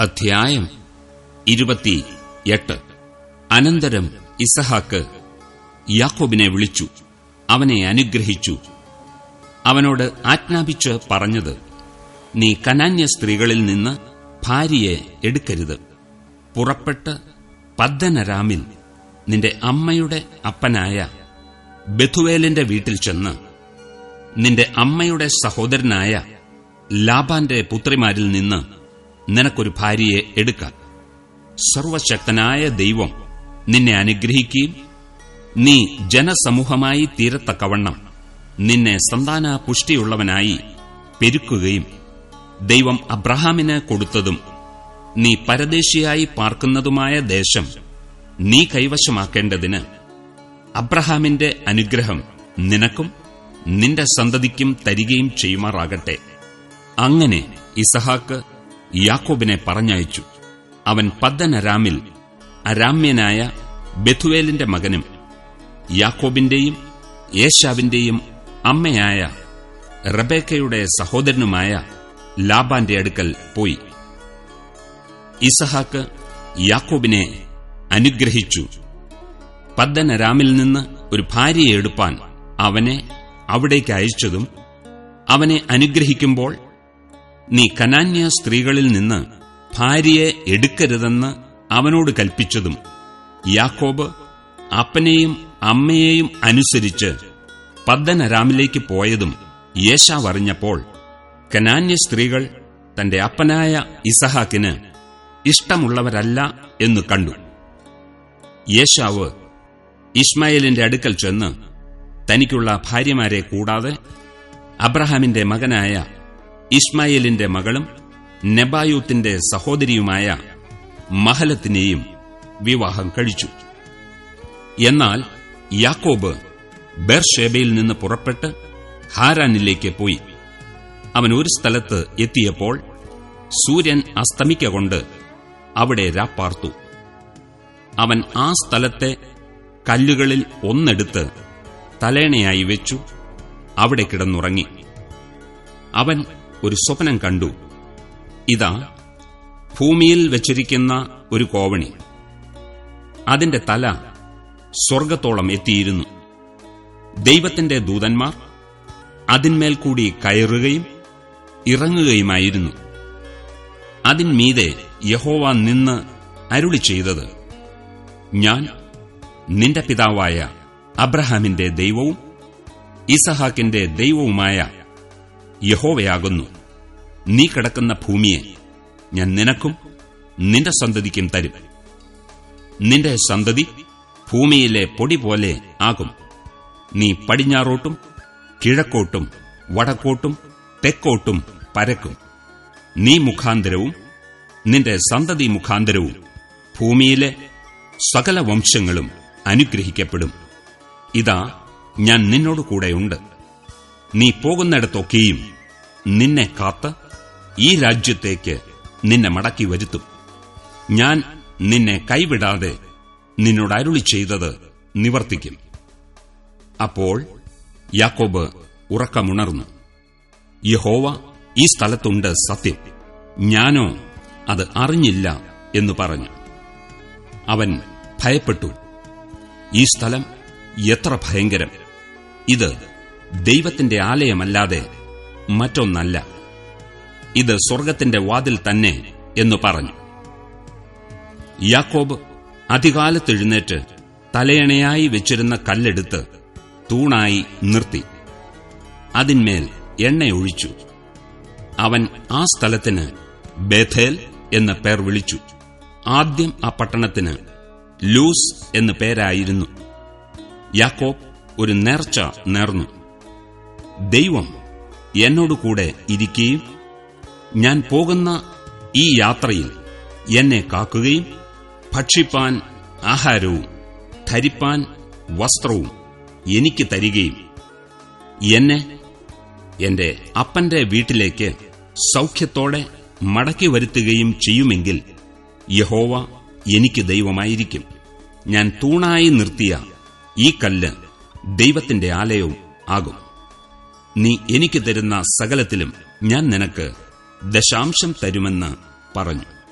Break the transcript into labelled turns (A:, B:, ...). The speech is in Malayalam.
A: അധ്യായം ഇരുപത്തി എട്ട് അനന്തരം ഇസഹാക്ക് യാക്കോബിനെ വിളിച്ചു. അവനെ അനുഗ്രഹിച്ചു. അവനോട് ആജ്ഞാപിച്ച് പറഞ്ഞത് നീ കനാന്യ സ്ത്രീകളിൽ നിന്ന് ഭാര്യയെ എടുക്കരുത്. പുറപ്പെട്ട് പദ്ദനരാമിൽ നിന്റെ അമ്മയുടെ അപ്പനായ ബെഥുവേലിന്റെ വീട്ടിൽ ചെന്ന് നിന്റെ അമ്മയുടെ സഹോദരനായ ലാബാന്റെ പുത്രിമാരിൽ നിന്ന് നിനക്കൊരു ഭാര്യയെ എടുക്കാൻ. സർവശക്തനായ ദൈവം നിന്നെ അനുഗ്രഹിക്കുകയും നീ ജനസമൂഹമായി തീരത്തക്കവണ്ണം നിന്നെ സന്താന പുഷ്ടിയുള്ളവനായി പെരുക്കുകയും ദൈവം അബ്രഹാമിന് കൊടുത്തതും നീ പരദേശിയായി പാർക്കുന്നതുമായ ദേശം നീ കൈവശമാക്കേണ്ടതിന് അബ്രഹാമിന്റെ അനുഗ്രഹം നിനക്കും നിന്റെ സന്തതിക്കും തരികയും ചെയ്യുമാറാകട്ടെ. അങ്ങനെ ഇസഹാക്ക് യാക്കോബിനെ പറഞ്ഞയച്ചു. അവൻ പദ്ധനരാമിൽ അരാമ്യനായ ബെഥുവേലിന്റെ മകനും യാക്കോബിന്റെയും യേശാവിന്റെയും അമ്മയായ റബേക്കയുടെ സഹോദരനുമായ ലാബാന്റെ അടുക്കൽ പോയി. ഇസഹാക്ക് യാക്കോബിനെ അനുഗ്രഹിച്ചു. പദ്ധനരാമിൽ നിന്ന് ഒരു ഭാര്യയെ എടുപ്പാൻ അവനെ അവിടേക്ക് അയച്ചതും അവനെ അനുഗ്രഹിക്കുമ്പോൾ നീ കനാന്യ സ്ത്രീകളിൽ നിന്ന് ഭാര്യയെ എടുക്കരുതെന്ന് അവനോട് കൽപ്പിച്ചതും യാക്കോബ് അപ്പനെയും അമ്മയെയും അനുസരിച്ച് പദ്ദനരാമിലേക്ക് പോയതും യേശാവ് അറിഞ്ഞപ്പോൾ കനാന്യ സ്ത്രീകൾ തന്റെ അപ്പനായ ഇസഹാക്കിന് ഇഷ്ടമുള്ളവരല്ല എന്നു കണ്ടു. യേശാവ് ഇസ്മായേലിന്റെ അടുക്കൽ ചെന്ന് തനിക്കുള്ള ഭാര്യമാരെ കൂടാതെ അബ്രഹാമിന്റെ മകനായ ഇസ്മായേലിന്റെ മകളും നെബായൂത്തിന്റെ സഹോദരിയുമായ മഹലത്തിനെയും വിവാഹം കഴിച്ചു. എന്നാൽ യാക്കോബ് ബെർഷേബയിൽ നിന്ന് പുറപ്പെട്ട് ഹാരാനിലേക്ക് പോയി. അവൻ ഒരു സ്ഥലത്ത് എത്തിയപ്പോൾ സൂര്യൻ അസ്തമിക്കൊണ്ട് അവിടെ രാപ്പാർത്തു. അവൻ ആ സ്ഥലത്തെ കല്ലുകളിൽ ഒന്നെടുത്ത് തലേണയായി വെച്ചു. അവിടെ കിടന്നുറങ്ങി. അവൻ ഒരു സ്വപ്നം കണ്ടു. ഇതാ ഭൂമിയിൽ വെച്ചിരിക്കുന്ന ഒരു കോവണി. അതിന്റെ തല സ്വർഗത്തോളം എത്തിയിരുന്നു. ദൈവത്തിന്റെ ദൂതന്മാർ അതിന്മേൽ കൂടി കയറുകയും ഇറങ്ങുകയുമായിരുന്നു. അതിന്മീതെ യഹോവ നിന്ന് അരുളി ചെയ്തത് ഞാൻ നിന്റെ പിതാവായ അബ്രഹാമിന്റെ ദൈവവും ഇസഹാക്കിന്റെ ദൈവവുമായ യഹോവയാകുന്നു. നീ കിടക്കുന്ന ഭൂമിയെ ഞാൻ നിനക്കും നിന്റെ സന്തതിക്കും തരും. നിന്റെ സന്തതി ഭൂമിയിലെ പൊടി പോലെ ആകും. നീ പടിഞ്ഞാറോട്ടും കിഴക്കോട്ടും വടക്കോട്ടും തെക്കോട്ടും പരക്കും. നീ മുഖാന്തരവും നിന്റെ സന്തതി മുഖാന്തരവും ഭൂമിയിലെ സകല വംശങ്ങളും അനുഗ്രഹിക്കപ്പെടും. ഇതാ ഞാൻ നിന്നോട് കൂടെയുണ്ട് നീ പോകുന്നിടത്തൊക്കെയും നിന്നെ കാത്ത് ഈ രാജ്യത്തേക്ക് നിന്നെ മടക്കി വരുത്തും. ഞാൻ നിന്നെ കൈവിടാതെ നിന്നോട് അരുളി ചെയ്തത് നിവർത്തിക്കും. അപ്പോൾ യാക്കോബ് ഉറക്കമുണർന്നു. യഹോവ ഈ സ്ഥലത്തുണ്ട് സത്യം. ഞാനോ അത് അറിഞ്ഞില്ല എന്ന് പറഞ്ഞു. അവൻ ഭയപ്പെട്ടു. ഈ സ്ഥലം എത്ര ഭയങ്കരം. ഇത് ദൈവത്തിന്റെ ആലയമല്ലാതെ മറ്റൊന്നല്ല. ഇത് സ്വർഗത്തിന്റെ വാതിൽ തന്നെ എന്ന് പറഞ്ഞു. യാക്കോബ് അധികാലത്തെഴുന്നേറ്റ് തലയണയായി വെച്ചിരുന്ന കല്ലെടുത്ത് തൂണായി നിർത്തി. അതിന്മേൽ എണ്ണയൊഴിച്ചു. അവൻ ആ സ്ഥലത്തിന് ബേഥേൽ എന്ന പേർ വിളിച്ചു. ആദ്യം ആ പട്ടണത്തിന് ലൂസ് എന്ന പേരായിരുന്നു. യാക്കോബ് ഒരു നേർച്ച നേർന്നു. ദൈവം എന്നോടുകൂടെ ഇരിക്കുകയും ഞാൻ പോകുന്ന ഈ യാത്രയിൽ എന്നെ കാക്കുകയും ഭക്ഷിപ്പാൻ ആഹാരവും ധരിപ്പാൻ വസ്ത്രവും എനിക്ക് തരികയും എന്നെ എന്റെ അപ്പന്റെ വീട്ടിലേക്ക് സൗഖ്യത്തോടെ മടക്കി വരുത്തുകയും ചെയ്യുമെങ്കിൽ യഹോവ എനിക്ക് ദൈവമായിരിക്കും. ഞാൻ തൂണായി നിർത്തിയ ഈ കല്ല് ദൈവത്തിന്റെ ആലയവും ആകും. നീ എനിക്ക് തരുന്ന സകലത്തിലും ഞാൻ നിനക്ക് ദശാംശം തരുമെന്ന് പറഞ്ഞു.